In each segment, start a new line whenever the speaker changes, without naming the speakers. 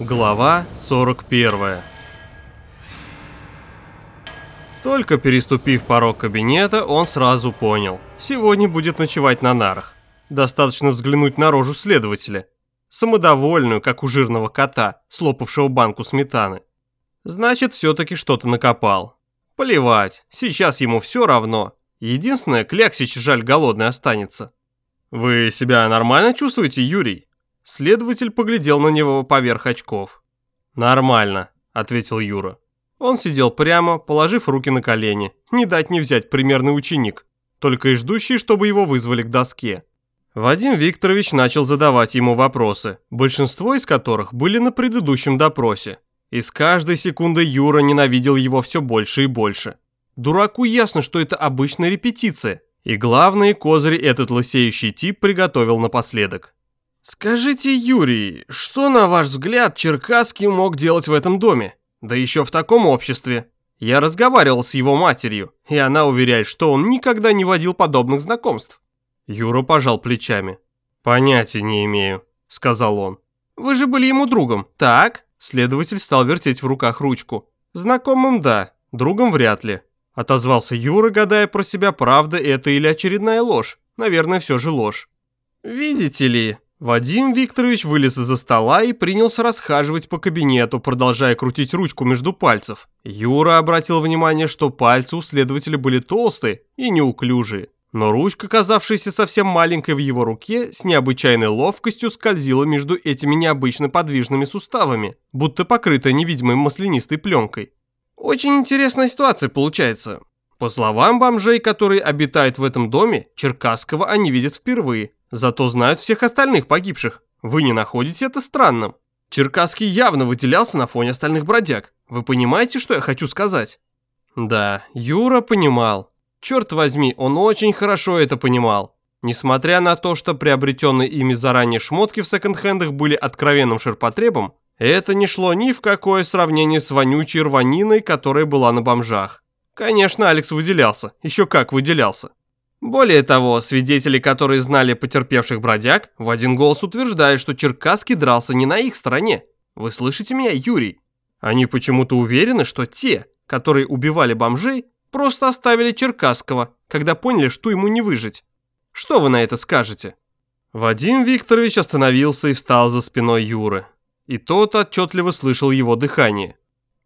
Глава 41 Только переступив порог кабинета, он сразу понял. Сегодня будет ночевать на нарах. Достаточно взглянуть на рожу следователя. Самодовольную, как у жирного кота, слопавшего банку сметаны. Значит, все-таки что-то накопал. Плевать, сейчас ему все равно. Единственное, Кляксич жаль голодный останется. «Вы себя нормально чувствуете, Юрий?» Следователь поглядел на него поверх очков. «Нормально», — ответил Юра. Он сидел прямо, положив руки на колени. Не дать не взять примерный ученик, только и ждущий, чтобы его вызвали к доске. Вадим Викторович начал задавать ему вопросы, большинство из которых были на предыдущем допросе. И с каждой секундой Юра ненавидел его все больше и больше. Дураку ясно, что это обычная репетиция, и главные козыри этот лысеющий тип приготовил напоследок. «Скажите, Юрий, что, на ваш взгляд, Черкасский мог делать в этом доме? Да еще в таком обществе. Я разговаривал с его матерью, и она уверяет, что он никогда не водил подобных знакомств». Юра пожал плечами. «Понятия не имею», — сказал он. «Вы же были ему другом, так?» Следователь стал вертеть в руках ручку. «Знакомым, да, другом вряд ли», — отозвался Юра, гадая про себя, правда это или очередная ложь. Наверное, все же ложь. «Видите ли», Вадим Викторович вылез из-за стола и принялся расхаживать по кабинету, продолжая крутить ручку между пальцев. Юра обратил внимание, что пальцы у следователя были толстые и неуклюжие. Но ручка, казавшаяся совсем маленькой в его руке, с необычайной ловкостью скользила между этими необычно подвижными суставами, будто покрытая невидимой маслянистой пленкой. Очень интересная ситуация получается. По словам бомжей, которые обитают в этом доме, Черкасского они видят впервые – Зато знают всех остальных погибших. Вы не находите это странным? Черкасский явно выделялся на фоне остальных бродяг. Вы понимаете, что я хочу сказать? Да, Юра понимал. Черт возьми, он очень хорошо это понимал. Несмотря на то, что приобретенные ими заранее шмотки в секонд-хендах были откровенным ширпотребом, это не шло ни в какое сравнение с вонючей рваниной, которая была на бомжах. Конечно, Алекс выделялся, еще как выделялся. Более того, свидетели, которые знали потерпевших бродяг, в один голос утверждают, что Черкасский дрался не на их стороне. Вы слышите меня, Юрий? Они почему-то уверены, что те, которые убивали бомжей, просто оставили Черкасского, когда поняли, что ему не выжить. Что вы на это скажете? Вадим Викторович остановился и встал за спиной Юры. И тот отчетливо слышал его дыхание.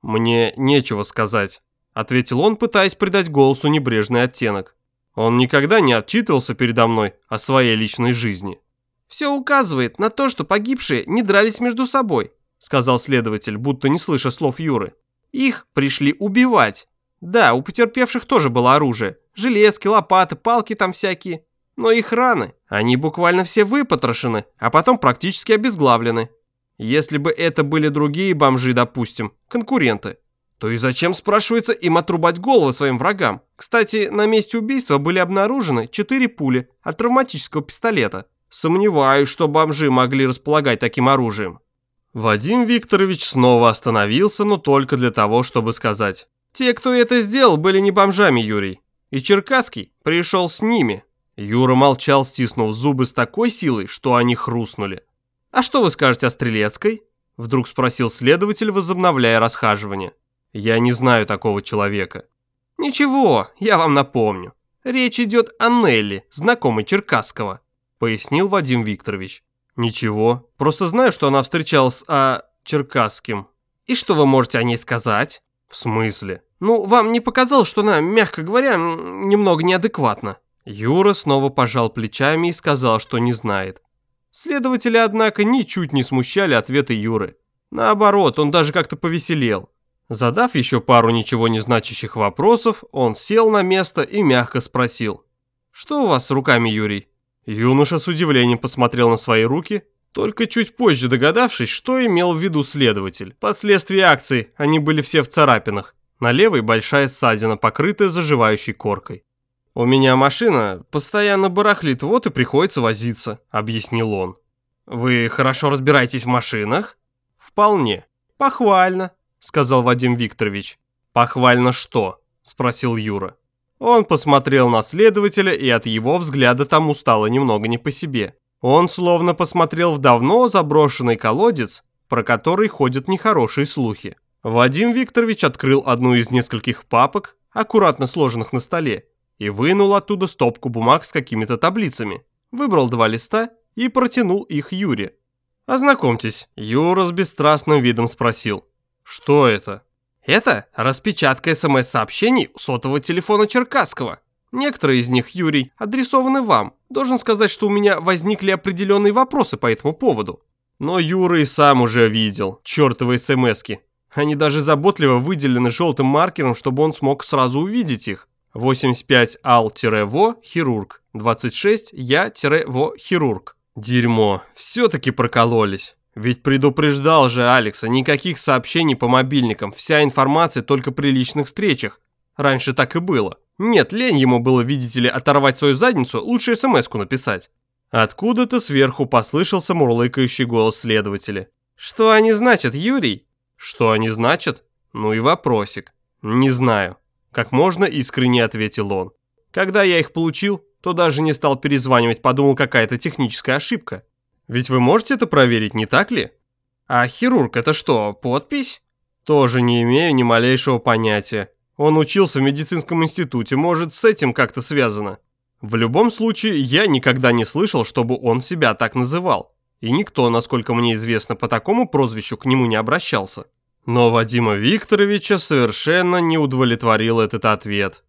«Мне нечего сказать», — ответил он, пытаясь придать голосу небрежный оттенок. Он никогда не отчитывался передо мной о своей личной жизни. «Все указывает на то, что погибшие не дрались между собой», сказал следователь, будто не слыша слов Юры. «Их пришли убивать. Да, у потерпевших тоже было оружие. Железки, лопаты, палки там всякие. Но их раны, они буквально все выпотрошены, а потом практически обезглавлены. Если бы это были другие бомжи, допустим, конкуренты, то и зачем, спрашивается, им отрубать головы своим врагам? Кстати, на месте убийства были обнаружены четыре пули от травматического пистолета. Сомневаюсь, что бомжи могли располагать таким оружием. Вадим Викторович снова остановился, но только для того, чтобы сказать. Те, кто это сделал, были не бомжами, Юрий. И Черкасский пришел с ними. Юра молчал, стиснув зубы с такой силой, что они хрустнули. «А что вы скажете о Стрелецкой?» Вдруг спросил следователь, возобновляя расхаживание. Я не знаю такого человека. Ничего, я вам напомню. Речь идет о Нелли, знакомой Черкасского, пояснил Вадим Викторович. Ничего, просто знаю, что она встречалась с а, Черкасским. И что вы можете о ней сказать? В смысле? Ну, вам не показалось, что она, мягко говоря, немного неадекватна? Юра снова пожал плечами и сказал, что не знает. Следователя, однако, ничуть не смущали ответы Юры. Наоборот, он даже как-то повеселел. Задав еще пару ничего не значащих вопросов, он сел на место и мягко спросил. «Что у вас с руками, Юрий?» Юноша с удивлением посмотрел на свои руки, только чуть позже догадавшись, что имел в виду следователь. Последствия акции, они были все в царапинах. На левой большая ссадина, покрытая заживающей коркой. «У меня машина постоянно барахлит, вот и приходится возиться», — объяснил он. «Вы хорошо разбираетесь в машинах?» «Вполне. Похвально сказал Вадим Викторович. «Похвально что?» – спросил Юра. Он посмотрел на следователя, и от его взгляда тому стало немного не по себе. Он словно посмотрел в давно заброшенный колодец, про который ходят нехорошие слухи. Вадим Викторович открыл одну из нескольких папок, аккуратно сложенных на столе, и вынул оттуда стопку бумаг с какими-то таблицами. Выбрал два листа и протянул их Юре. «Ознакомьтесь», Юра с бесстрастным видом спросил. «Что это?» «Это распечатка СМС-сообщений сотового телефона Черкасского. Некоторые из них, Юрий, адресованы вам. Должен сказать, что у меня возникли определенные вопросы по этому поводу». Но Юра и сам уже видел чертовы СМСки. Они даже заботливо выделены желтым маркером, чтобы он смог сразу увидеть их. 85 ал-во хирург, 26 я-во хирург. Дерьмо, все-таки прокололись. Ведь предупреждал же Алекса, никаких сообщений по мобильникам, вся информация только при личных встречах. Раньше так и было. Нет, лень ему было, видите ли, оторвать свою задницу, лучше смс-ку написать. Откуда-то сверху послышался мурлыкающий голос следователя. «Что они значат, Юрий?» «Что они значат?» Ну и вопросик. «Не знаю», – как можно искренне ответил он. «Когда я их получил, то даже не стал перезванивать, подумал, какая-то техническая ошибка. Ведь вы можете это проверить, не так ли? А хирург это что, подпись? Тоже не имею ни малейшего понятия. Он учился в медицинском институте, может, с этим как-то связано. В любом случае, я никогда не слышал, чтобы он себя так называл. И никто, насколько мне известно, по такому прозвищу к нему не обращался. Но Вадима Викторовича совершенно не удовлетворил этот ответ.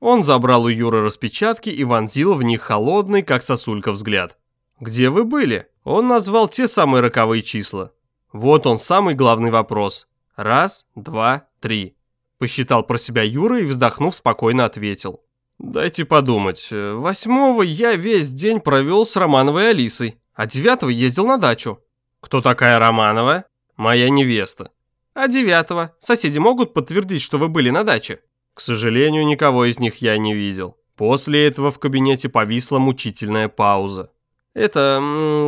Он забрал у Юры распечатки и вонзил в них холодный, как сосулька, взгляд. «Где вы были?» Он назвал те самые роковые числа. Вот он, самый главный вопрос. Раз, два, три. Посчитал про себя Юра и, вздохнув, спокойно ответил. «Дайте подумать. Восьмого я весь день провел с Романовой Алисой, а девятого ездил на дачу». «Кто такая Романова?» «Моя невеста». «А девятого? Соседи могут подтвердить, что вы были на даче?» К сожалению, никого из них я не видел. После этого в кабинете повисла мучительная пауза. «Это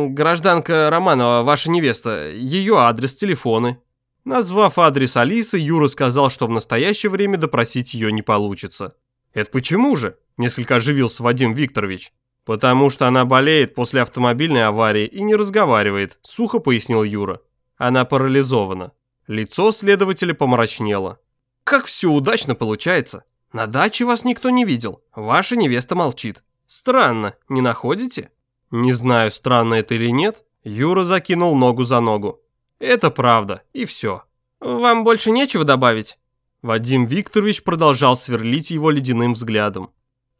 гражданка Романова, ваша невеста, ее адрес, телефоны». Назвав адрес Алисы, Юра сказал, что в настоящее время допросить ее не получится. «Это почему же?» – несколько оживился Вадим Викторович. «Потому что она болеет после автомобильной аварии и не разговаривает», – сухо пояснил Юра. «Она парализована». Лицо следователя помрачнело. Как все удачно получается. На даче вас никто не видел. Ваша невеста молчит. Странно, не находите? Не знаю, странно это или нет. Юра закинул ногу за ногу. Это правда, и все. Вам больше нечего добавить? Вадим Викторович продолжал сверлить его ледяным взглядом.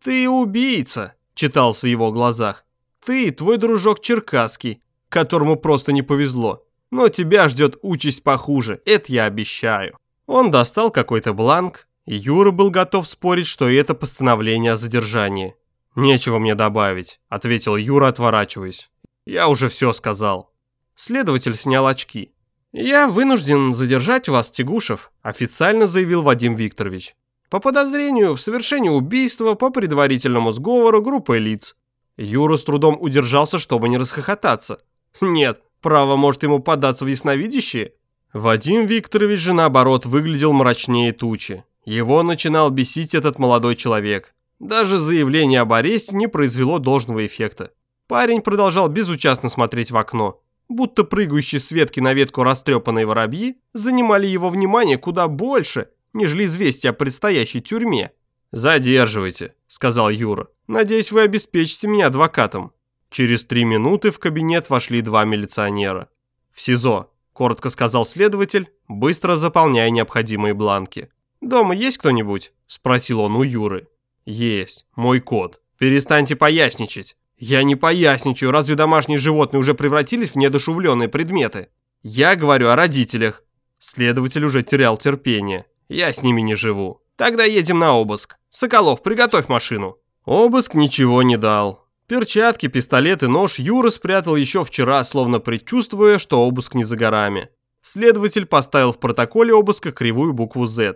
«Ты убийца», – читался в его глазах. «Ты, твой дружок Черкасский, которому просто не повезло. Но тебя ждет участь похуже, это я обещаю». Он достал какой-то бланк, и Юра был готов спорить, что это постановление о задержании. «Нечего мне добавить», – ответил Юра, отворачиваясь. «Я уже все сказал». Следователь снял очки. «Я вынужден задержать вас, Тягушев», – официально заявил Вадим Викторович. «По подозрению в совершении убийства по предварительному сговору группы лиц». Юра с трудом удержался, чтобы не расхохотаться. «Нет, право может ему податься в ясновидящие?» Вадим Викторович же наоборот выглядел мрачнее тучи. Его начинал бесить этот молодой человек. Даже заявление об аресте не произвело должного эффекта. Парень продолжал безучастно смотреть в окно. Будто прыгающие с ветки на ветку растрепанные воробьи занимали его внимание куда больше, нежели известия о предстоящей тюрьме. «Задерживайте», — сказал Юра. «Надеюсь, вы обеспечите меня адвокатом». Через три минуты в кабинет вошли два милиционера. «В СИЗО», коротко сказал следователь, быстро заполняя необходимые бланки. «Дома есть кто-нибудь?» – спросил он у Юры. «Есть, мой кот. Перестаньте поясничать». «Я не поясничаю, разве домашние животные уже превратились в недошувленные предметы?» «Я говорю о родителях». Следователь уже терял терпение. «Я с ними не живу. Тогда едем на обыск. Соколов, приготовь машину». Обыск ничего не дал. Перчатки, пистолет и нож Юра спрятал еще вчера, словно предчувствуя, что обыск не за горами. Следователь поставил в протоколе обыска кривую букву «З»,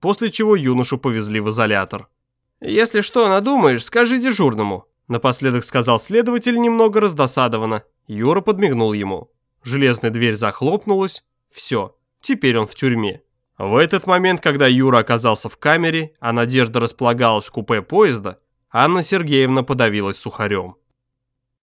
после чего юношу повезли в изолятор. «Если что надумаешь, скажи дежурному», напоследок сказал следователь немного раздосадованно. Юра подмигнул ему. Железная дверь захлопнулась. Все, теперь он в тюрьме. В этот момент, когда Юра оказался в камере, а Надежда располагалась в купе поезда, Анна Сергеевна подавилась сухарем.